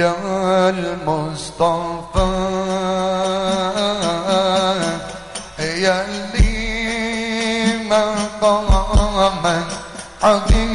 المصطفى. يلي مقاما عظيم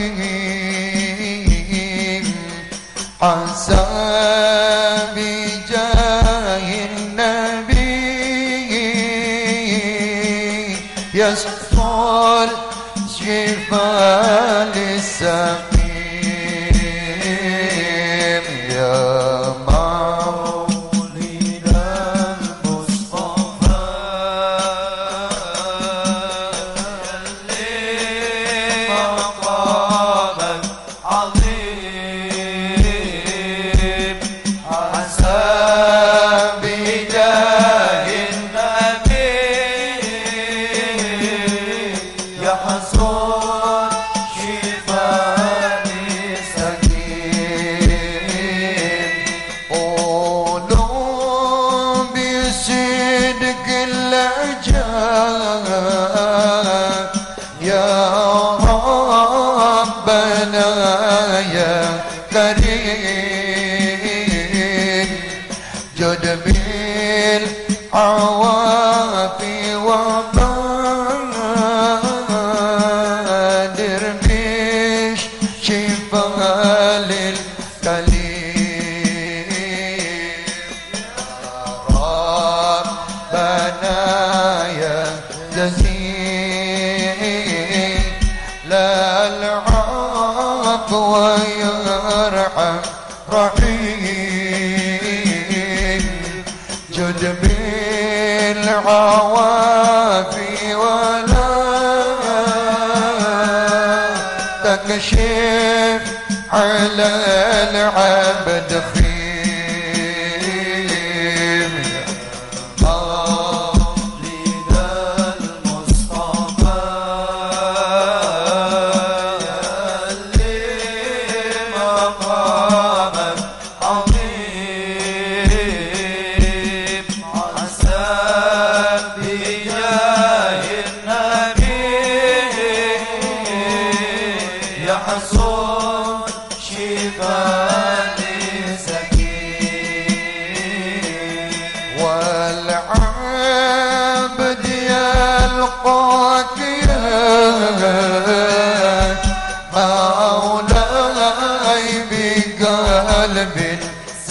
لا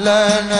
مسكن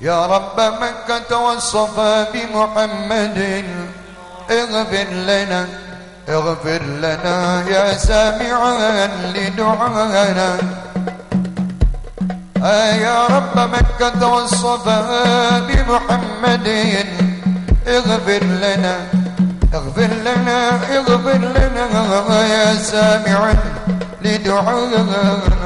يا رب مكة والصفا بمحمد. اغفر لنا اغفر لنا يا سامعا لدعانا. يا رب مكة والصفا بمحمد. اغفر لنا اغفر لنا اغفر لنا يا سامع لدعائنا.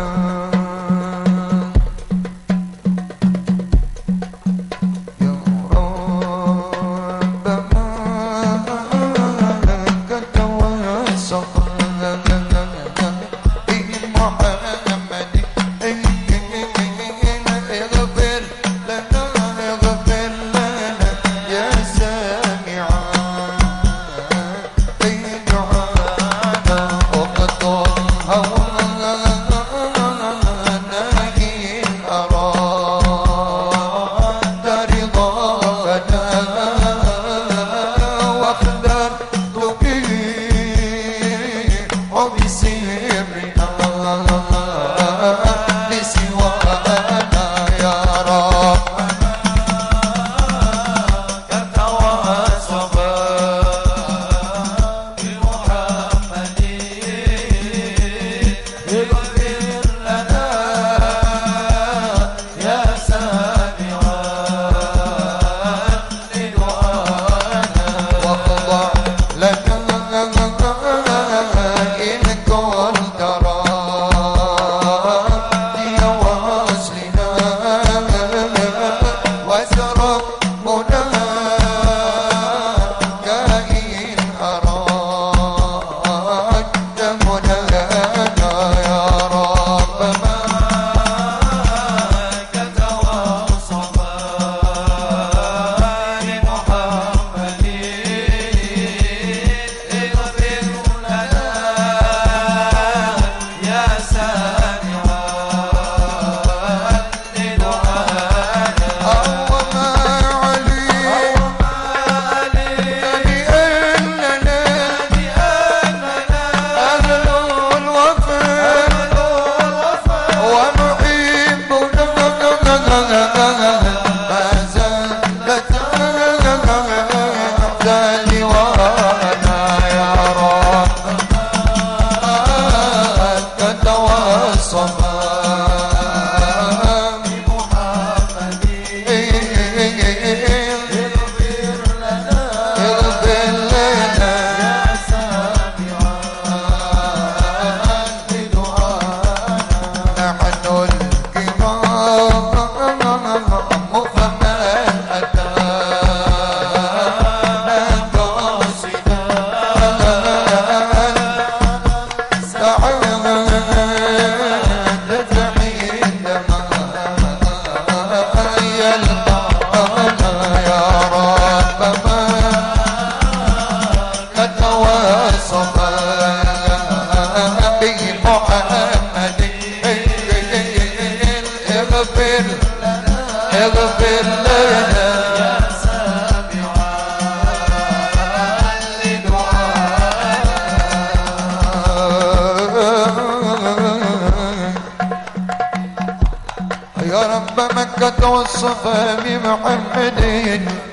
محمدين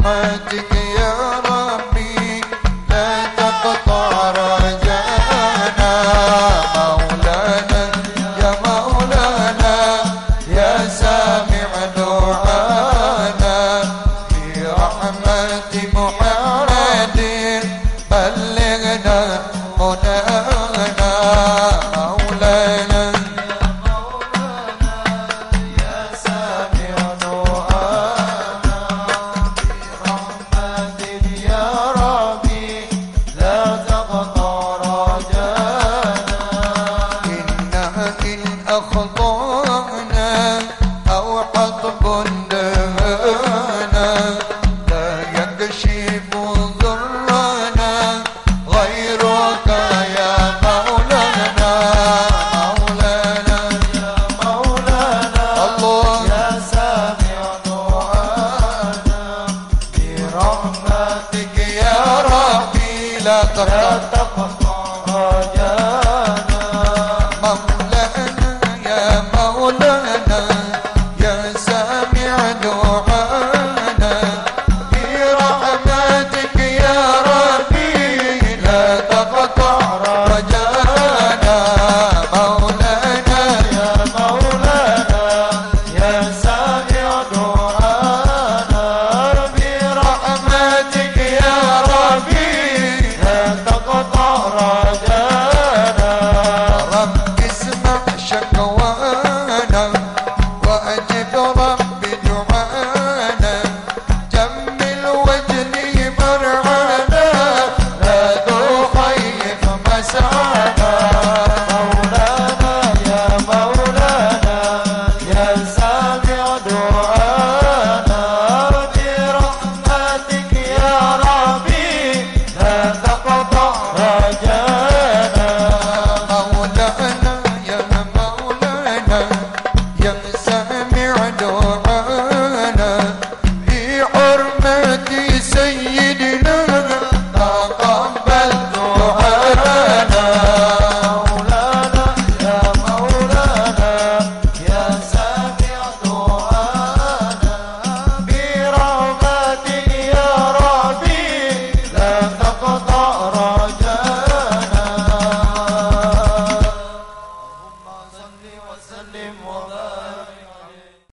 برحمتك يا رب. دعانا